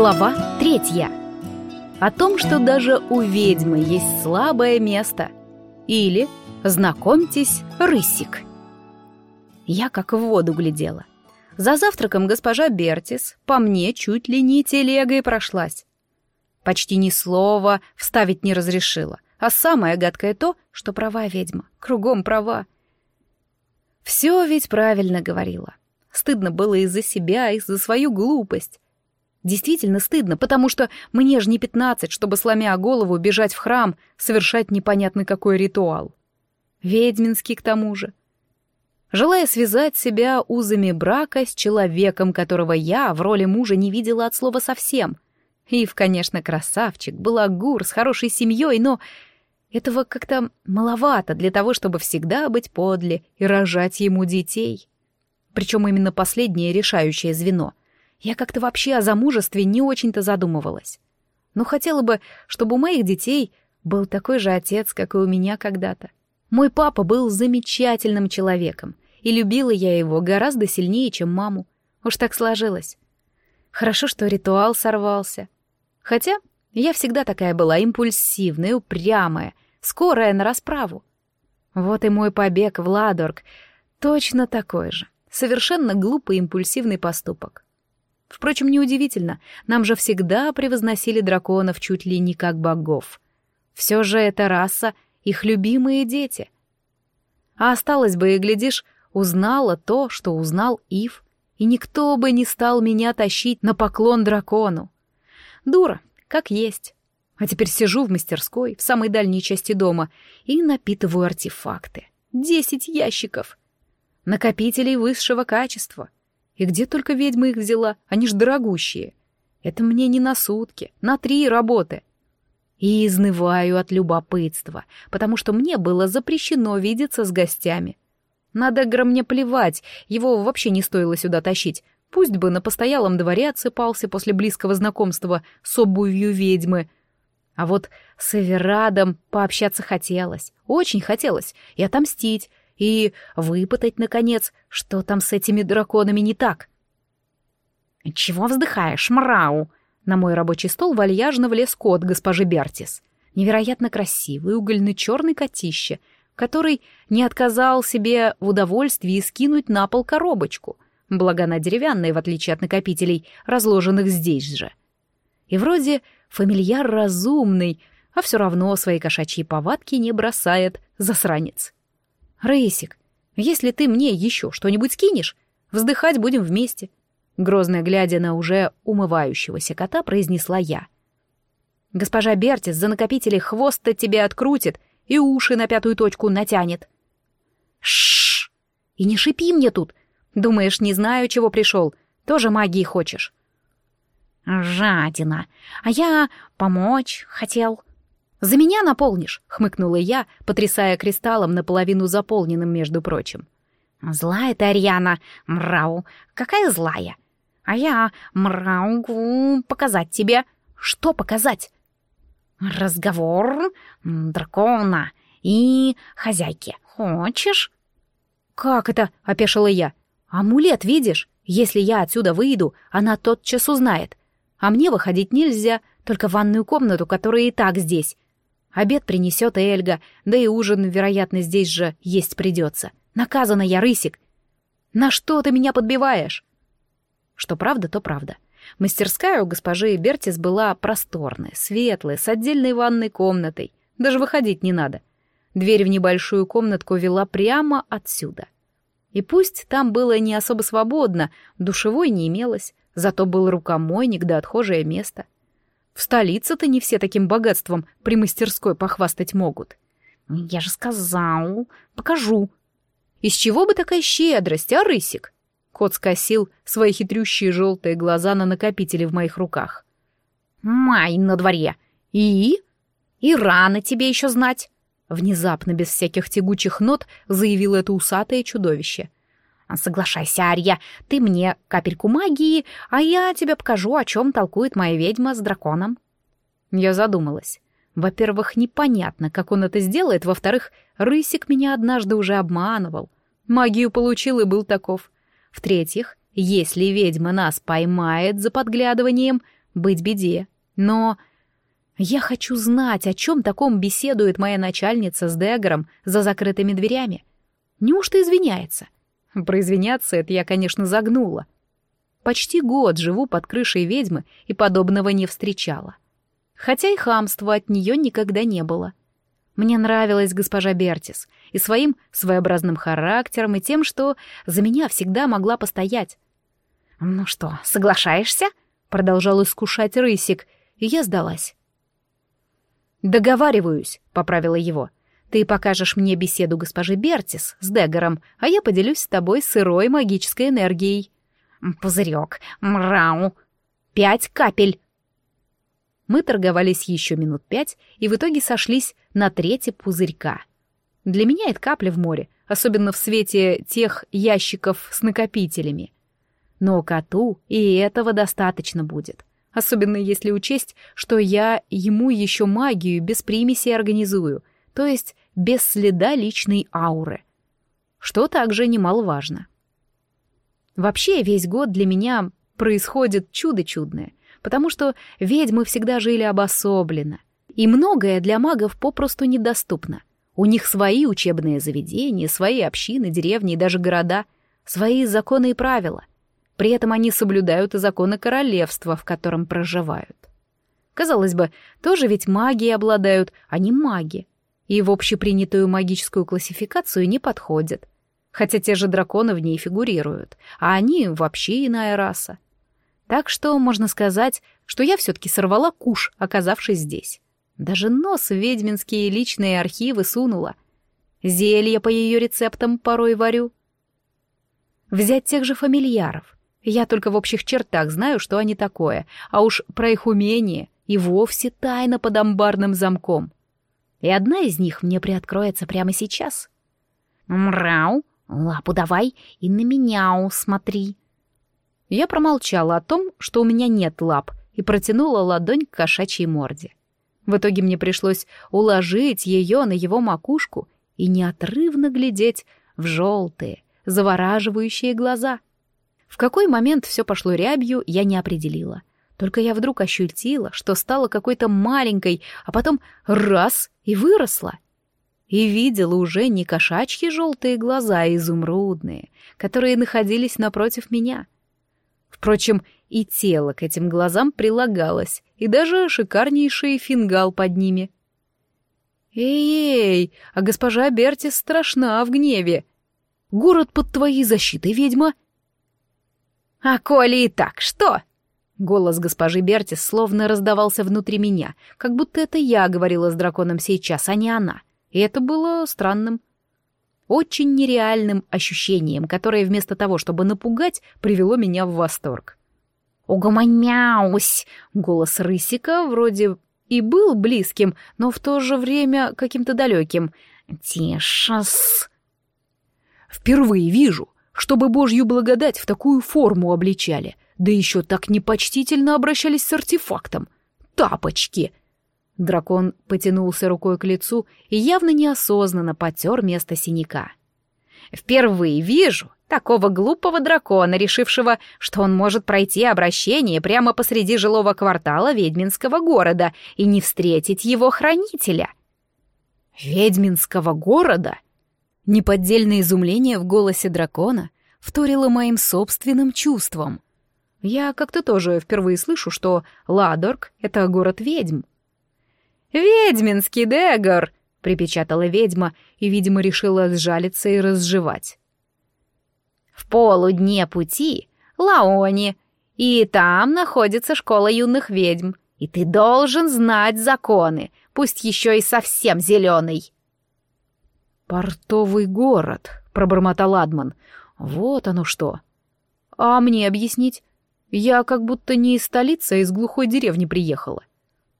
Глава третья. О том, что даже у ведьмы есть слабое место. Или «Знакомьтесь, рысик». Я как в воду глядела. За завтраком госпожа Бертис по мне чуть ли не телегой прошлась. Почти ни слова вставить не разрешила. А самое гадкое то, что права ведьма. Кругом права. Все ведь правильно говорила. Стыдно было из-за себя, из-за свою глупость. Действительно стыдно, потому что мне же не пятнадцать, чтобы, сломя голову, бежать в храм, совершать непонятный какой ритуал. Ведьминский к тому же. Желая связать себя узами брака с человеком, которого я в роли мужа не видела от слова совсем. Ив, конечно, красавчик, балагур с хорошей семьей, но этого как-то маловато для того, чтобы всегда быть подле и рожать ему детей. Причем именно последнее решающее звено — я как-то вообще о замужестве не очень-то задумывалась. Но хотела бы, чтобы у моих детей был такой же отец, как и у меня когда-то. Мой папа был замечательным человеком, и любила я его гораздо сильнее, чем маму. Уж так сложилось. Хорошо, что ритуал сорвался. Хотя я всегда такая была импульсивная, упрямая, скорая на расправу. Вот и мой побег в Ладорг точно такой же. Совершенно глупый импульсивный поступок. Впрочем, неудивительно, нам же всегда превозносили драконов чуть ли не как богов. Все же эта раса — их любимые дети. А осталось бы, и, глядишь, узнала то, что узнал Ив, и никто бы не стал меня тащить на поклон дракону. Дура, как есть. А теперь сижу в мастерской, в самой дальней части дома, и напитываю артефакты. Десять ящиков. Накопителей высшего качества — и где только ведьма их взяла, они ж дорогущие. Это мне не на сутки, на три работы. И изнываю от любопытства, потому что мне было запрещено видеться с гостями. Надо Эгра мне плевать, его вообще не стоило сюда тащить. Пусть бы на постоялом дворе отсыпался после близкого знакомства с обувью ведьмы. А вот с Эверадом пообщаться хотелось, очень хотелось, и отомстить, и выпытать, наконец, что там с этими драконами не так. «Чего вздыхаешь, мрау?» На мой рабочий стол вальяжно влез кот госпожи Бертис. Невероятно красивый, угольно-черный котище, который не отказал себе в удовольствии скинуть на пол коробочку, благо она деревянная, в отличие от накопителей, разложенных здесь же. И вроде фамильяр разумный, а все равно свои кошачьи повадки не бросает, засранец. «Рейсик, если ты мне еще что-нибудь скинешь, вздыхать будем вместе», грозно глядя на уже умывающегося кота, произнесла я. «Госпожа Бертис за накопители хвост-то тебе открутит и уши на пятую точку натянет». Шш! И не шипи мне тут! Думаешь, не знаю, чего пришел? Тоже магии хочешь?» «Жадина! А я помочь хотел», «За меня наполнишь», — хмыкнула я, потрясая кристаллом наполовину заполненным, между прочим. «Злая ты, Ариана, мрау, какая злая! А я, мрау, показать тебе. Что показать?» «Разговор дракона и хозяйки. Хочешь?» «Как это?» — опешила я. «Амулет видишь? Если я отсюда выйду, она тотчас узнает. А мне выходить нельзя, только в ванную комнату, которая и так здесь. Обед принесет Эльга, да и ужин, вероятно, здесь же есть придется. Наказана я, рысик. На что ты меня подбиваешь? Что правда, то правда. Мастерская у госпожи Бертис была просторная, светлая, с отдельной ванной комнатой. Даже выходить не надо. Дверь в небольшую комнатку вела прямо отсюда. И пусть там было не особо свободно, душевой не имелось, зато был рукомойник да отхожее место — в столице-то не все таким богатством при мастерской похвастать могут. Я же сказал, покажу. Из чего бы такая щедрость, а, рысик? Кот скосил свои хитрющие желтые глаза на накопители в моих руках. Май на дворе. И? И рано тебе еще знать. Внезапно, без всяких тягучих нот, заявило это усатое чудовище — «Соглашайся, Арья, ты мне капельку магии, а я тебе покажу, о чем толкует моя ведьма с драконом». Я задумалась. Во-первых, непонятно, как он это сделает, во-вторых, Рысик меня однажды уже обманывал. Магию получил и был таков. В-третьих, если ведьма нас поймает за подглядыванием, быть беде. Но я хочу знать, о чем таком беседует моя начальница с Дегором за закрытыми дверями. Неужто извиняется? Про извиняться это я, конечно, загнула. Почти год живу под крышей ведьмы и подобного не встречала. Хотя и хамства от нее никогда не было. Мне нравилась госпожа Бертис и своим своеобразным характером, и тем, что за меня всегда могла постоять. «Ну что, соглашаешься?» — продолжал искушать Рысик, и я сдалась. «Договариваюсь», — поправила его. «Ты покажешь мне беседу госпожи Бертис с Дегором, а я поделюсь с тобой сырой магической энергией». «Пузырек, мрау, пять капель». Мы торговались еще минут пять и в итоге сошлись на трети пузырька. Для меня это капля в море, особенно в свете тех ящиков с накопителями. Но коту и этого достаточно будет. Особенно если учесть, что я ему еще магию без примеси организую, то есть без следа личной ауры. Что также немаловажно. Вообще весь год для меня происходит чудо чудное, потому что ведьмы всегда жили обособленно, и многое для магов попросту недоступно. У них свои учебные заведения, свои общины, деревни и даже города, свои законы и правила. При этом они соблюдают и законы королевства, в котором проживают. Казалось бы, тоже ведь магией обладают, а не маги. И в общепринятую магическую классификацию не подходят. Хотя те же драконы в ней фигурируют, а они вообще иная раса. Так что можно сказать, что я все-таки сорвала куш, оказавшись здесь. Даже нос в ведьминские личные архивы сунула. Зелья по ее рецептам порой варю. Взять тех же фамильяров. Я только в общих чертах знаю, что они такое, а уж про их умение и вовсе тайна под амбарным замком. И одна из них мне приоткроется прямо сейчас. «Мрау, лапу давай и на меня смотри». Я промолчала о том, что у меня нет лап, и протянула ладонь к кошачьей морде. В итоге мне пришлось уложить ее на его макушку и неотрывно глядеть в желтые, завораживающие глаза — в какой момент все пошло рябью, я не определила. Только я вдруг ощутила, что стала какой-то маленькой, а потом раз — и выросла. И видела уже не кошачьи желтые глаза, а изумрудные, которые находились напротив меня. Впрочем, и тело к этим глазам прилагалось, и даже шикарнейший фингал под ними. «Эй-эй, а госпожа Бертис страшна в гневе! Город под твоей защитой, ведьма!» «А коли и так, что?» Голос госпожи Бертис словно раздавался внутри меня, как будто это я говорила с драконом сейчас, а не она. И это было странным. Очень нереальным ощущением, которое вместо того, чтобы напугать, привело меня в восторг. «Угомоняусь!» Голос Рысика вроде и был близким, но в то же время каким-то далеким. «Тише-с!» «Впервые вижу, чтобы божью благодать в такую форму обличали, да еще так непочтительно обращались с артефактом. Тапочки!» Дракон потянулся рукой к лицу и явно неосознанно потер место синяка. «Впервые вижу такого глупого дракона, решившего, что он может пройти обращение прямо посреди жилого квартала ведьминского города и не встретить его хранителя». «Ведьминского города?» Неподдельное изумление в голосе дракона вторило моим собственным чувствам. Я как-то тоже впервые слышу, что Ладорг — это город ведьм. «Ведьминский Дегор!» — припечатала ведьма и, видимо, решила сжалиться и разжевать. «В полудне пути Лаони, и там находится школа юных ведьм, и ты должен знать законы, пусть еще и совсем зеленый». «Портовый город», — пробормотал Адман. «Вот оно что». «А мне объяснить? Я как будто не из столицы, а из глухой деревни приехала».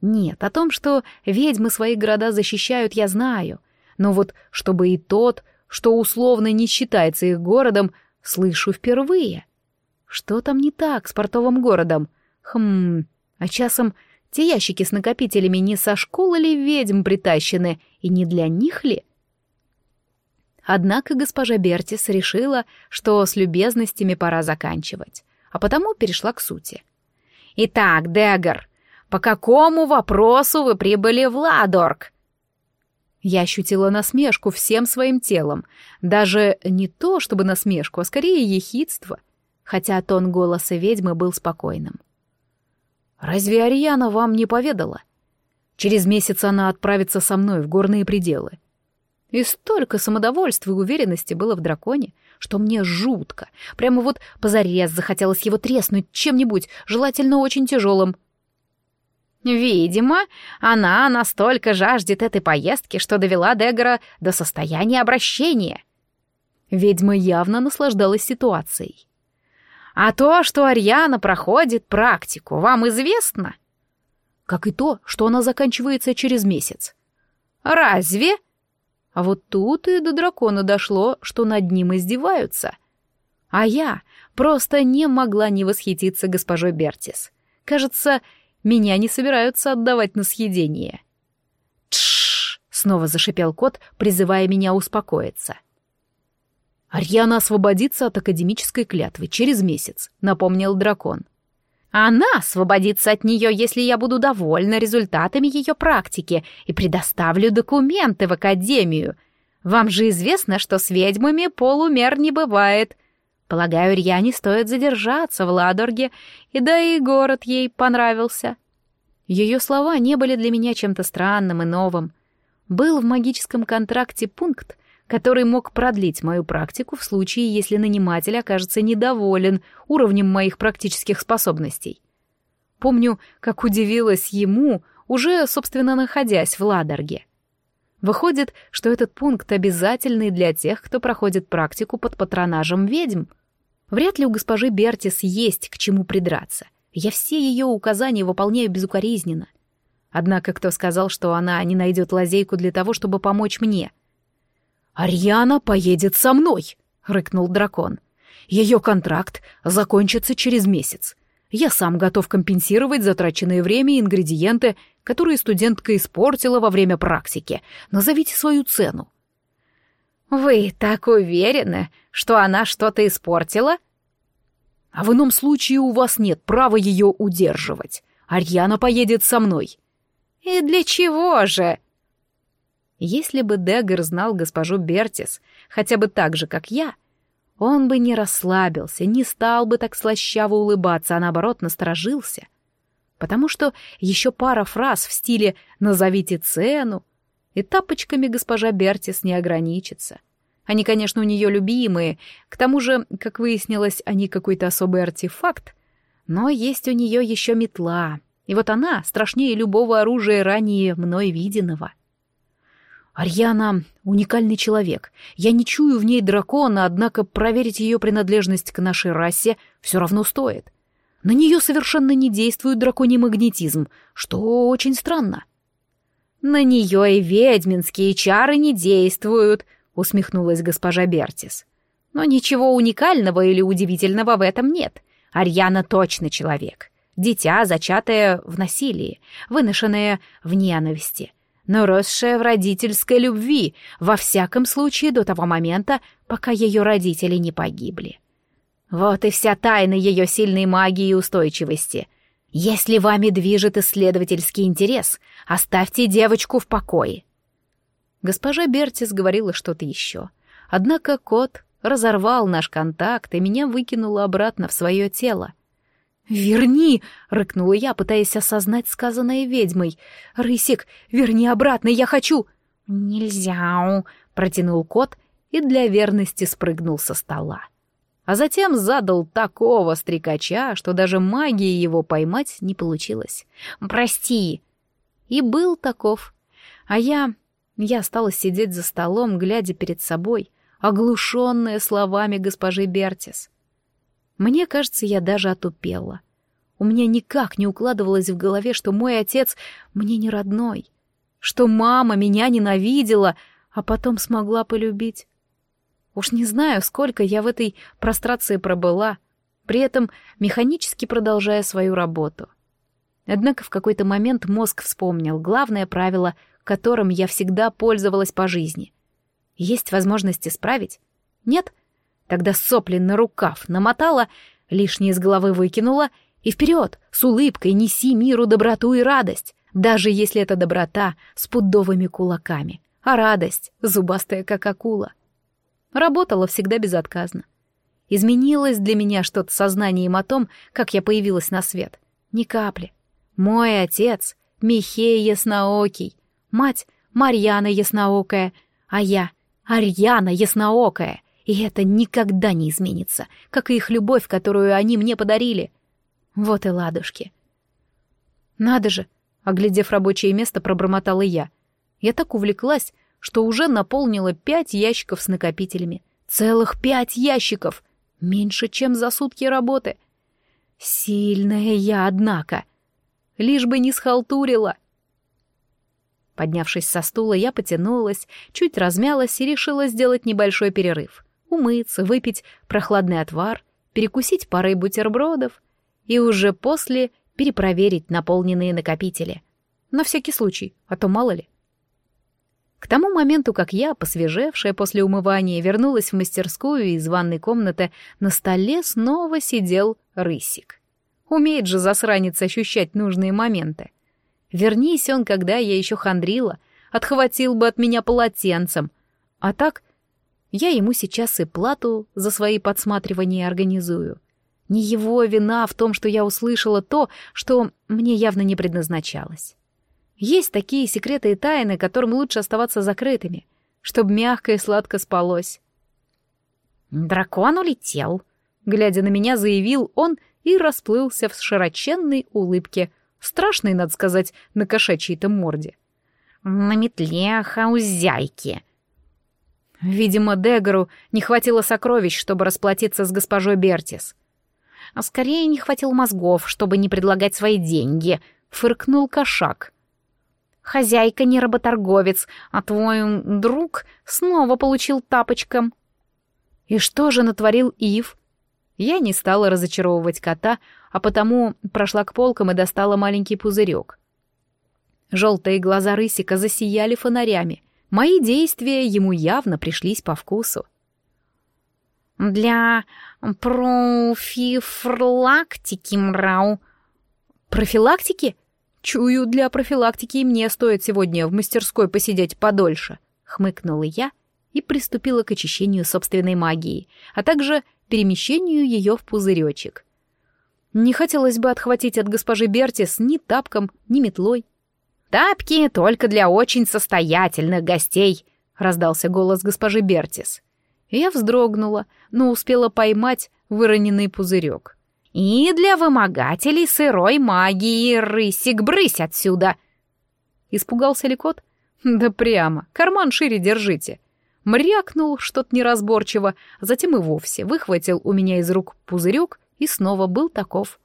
«Нет, о том, что ведьмы свои города защищают, я знаю. Но вот чтобы и тот, что условно не считается их городом, слышу впервые. Что там не так с портовым городом? Хм, а часом те ящики с накопителями не со школы ли ведьм притащены, и не для них ли?» Однако госпожа Бертис решила, что с любезностями пора заканчивать, а потому перешла к сути. Итак, Дегар, по какому вопросу вы прибыли в Ладорг?» Я ощутила насмешку всем своим телом. Даже не то, чтобы насмешку, а скорее ехидство. Хотя тон голоса ведьмы был спокойным. «Разве Ариана вам не поведала? Через месяц она отправится со мной в горные пределы. И столько самодовольства и уверенности было в драконе, что мне жутко. Прямо вот позарез захотелось его треснуть чем-нибудь, желательно очень тяжелым. Видимо, она настолько жаждет этой поездки, что довела Дегора до состояния обращения. Ведьма явно наслаждалась ситуацией. «А то, что Арьяна проходит практику, вам известно?» «Как и то, что она заканчивается через месяц». «Разве?» А вот тут и до дракона дошло, что над ним издеваются. А я просто не могла не восхититься госпожой Бертис. Кажется, меня не собираются отдавать на съедение. «Тш!» — снова зашипел кот, призывая меня успокоиться. «Арьяна освободится от академической клятвы через месяц», — напомнил дракон. Она освободится от нее, если я буду довольна результатами ее практики и предоставлю документы в академию. Вам же известно, что с ведьмами полумер не бывает. Полагаю, Рьяне стоит задержаться в Ладорге, и да и город ей понравился. Ее слова не были для меня чем-то странным и новым. Был в магическом контракте пункт, который мог продлить мою практику в случае, если наниматель окажется недоволен уровнем моих практических способностей. Помню, как удивилась ему, уже, собственно, находясь в Ладорге. Выходит, что этот пункт обязательный для тех, кто проходит практику под патронажем ведьм. Вряд ли у госпожи Бертис есть к чему придраться. Я все ее указания выполняю безукоризненно. Однако кто сказал, что она не найдет лазейку для того, чтобы помочь мне — «Арьяна поедет со мной!» — рыкнул дракон. «Ее контракт закончится через месяц. Я сам готов компенсировать затраченное время и ингредиенты, которые студентка испортила во время практики. Назовите свою цену». «Вы так уверены, что она что-то испортила?» «А в ином случае у вас нет права ее удерживать. Арьяна поедет со мной». «И для чего же?» Если бы Деггер знал госпожу Бертис, хотя бы так же, как я, он бы не расслабился, не стал бы так слащаво улыбаться, а наоборот насторожился. Потому что еще пара фраз в стиле «назовите цену» и тапочками госпожа Бертис не ограничится. Они, конечно, у нее любимые, к тому же, как выяснилось, они какой-то особый артефакт, но есть у нее еще метла, и вот она страшнее любого оружия ранее мной виденного — Арьяна — уникальный человек. Я не чую в ней дракона, однако проверить ее принадлежность к нашей расе все равно стоит. На нее совершенно не действует драконий магнетизм, что очень странно. «На нее и ведьминские чары не действуют», — усмехнулась госпожа Бертис. «Но ничего уникального или удивительного в этом нет. Арьяна точно человек. Дитя, зачатое в насилии, выношенное в ненависти» но росшая в родительской любви, во всяком случае до того момента, пока ее родители не погибли. Вот и вся тайна ее сильной магии и устойчивости. Если вами движет исследовательский интерес, оставьте девочку в покое. Госпожа Бертис говорила что-то еще. Однако кот разорвал наш контакт и меня выкинуло обратно в свое тело. «Верни!» — рыкнула я, пытаясь осознать сказанное ведьмой. «Рысик, верни обратно, я хочу!» «Нельзя!» — протянул кот и для верности спрыгнул со стола. А затем задал такого стрекача, что даже магии его поймать не получилось. «Прости!» И был таков. А я... Я осталась сидеть за столом, глядя перед собой, оглушенная словами госпожи Бертис. Мне кажется, я даже отупела. У меня никак не укладывалось в голове, что мой отец мне не родной, что мама меня ненавидела, а потом смогла полюбить. Уж не знаю, сколько я в этой прострации пробыла, при этом механически продолжая свою работу. Однако в какой-то момент мозг вспомнил главное правило, которым я всегда пользовалась по жизни. Есть возможность исправить? Нет — Тогда сопли на рукав намотала, лишнее из головы выкинула И вперед, с улыбкой неси миру доброту и радость, даже если это доброта с пудовыми кулаками, а радость зубастая, как акула. Работала всегда безотказно. Изменилось для меня что-то сознанием о том, как я появилась на свет. Ни капли. Мой отец — Михей Ясноокий, мать — Марьяна Ясноокая, а я — Арьяна Ясноокая. И это никогда не изменится, как и их любовь, которую они мне подарили. Вот и ладушки. Надо же, оглядев рабочее место, пробормотала я. Я так увлеклась, что уже наполнила пять ящиков с накопителями. Целых пять ящиков! Меньше, чем за сутки работы. Сильная я, однако. Лишь бы не схалтурила. Поднявшись со стула, я потянулась, чуть размялась и решила сделать небольшой перерыв. Умыться, выпить прохладный отвар, перекусить парой бутербродов и уже после перепроверить наполненные накопители. На всякий случай, а то мало ли. К тому моменту, как я, посвежевшая после умывания, вернулась в мастерскую из ванной комнаты, на столе снова сидел рысик. Умеет же засранец ощущать нужные моменты. Вернись он, когда я еще хандрила, отхватил бы от меня полотенцем. А так я ему сейчас и плату за свои подсматривания организую. Не его вина в том, что я услышала то, что мне явно не предназначалось. Есть такие секреты и тайны, которым лучше оставаться закрытыми, чтобы мягко и сладко спалось. «Дракон улетел», — глядя на меня, заявил он и расплылся в широченной улыбке, страшной, надо сказать, на кошачьей-то морде. «На метле хаузяйки». Видимо, Дегору не хватило сокровищ, чтобы расплатиться с госпожой Бертис. А скорее не хватило мозгов, чтобы не предлагать свои деньги, фыркнул кошак. Хозяйка не работорговец, а твой друг снова получил тапочком. И что же натворил Ив? Я не стала разочаровывать кота, а потому прошла к полкам и достала маленький пузырек. Желтые глаза рысика засияли фонарями. Мои действия ему явно пришлись по вкусу. «Для профилактики, мрау». «Профилактики?» Чую, для профилактики мне стоит сегодня в мастерской посидеть подольше. Хмыкнула я и приступила к очищению собственной магии, а также перемещению ее в пузыречек. Не хотелось бы отхватить от госпожи Бертис ни тапком, ни метлой. «Тапки только для очень состоятельных гостей», — раздался голос госпожи Бертис. Я вздрогнула, но успела поймать выроненный пузырек. И для вымогателей сырой магии рысик-брысь отсюда!» Испугался ли кот? Да прямо, карман шире держите. Мрякнул что-то неразборчиво, затем и вовсе выхватил у меня из рук пузырек и снова был таков.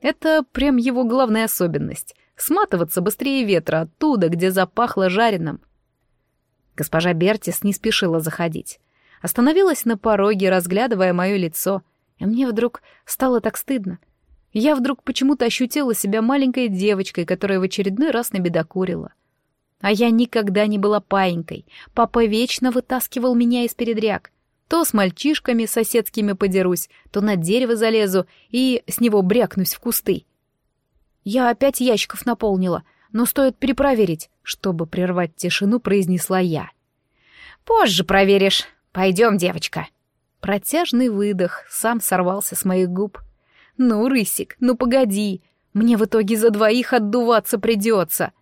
Это прям его главная особенность — сматываться быстрее ветра оттуда, где запахло жареным. Госпожа Бертис не спешила заходить. Остановилась на пороге, разглядывая мое лицо — и мне вдруг стало так стыдно. Я вдруг почему-то ощутила себя маленькой девочкой, которая в очередной раз набедокурила. А я никогда не была паинькой. Папа вечно вытаскивал меня из передряг. То с мальчишками соседскими подерусь, то на дерево залезу и с него брякнусь в кусты. Я опять ящиков наполнила, но стоит перепроверить, чтобы прервать тишину, произнесла я. «Позже проверишь. Пойдем, девочка». Протяжный выдох сам сорвался с моих губ. «Ну, Рысик, ну погоди, мне в итоге за двоих отдуваться придется!»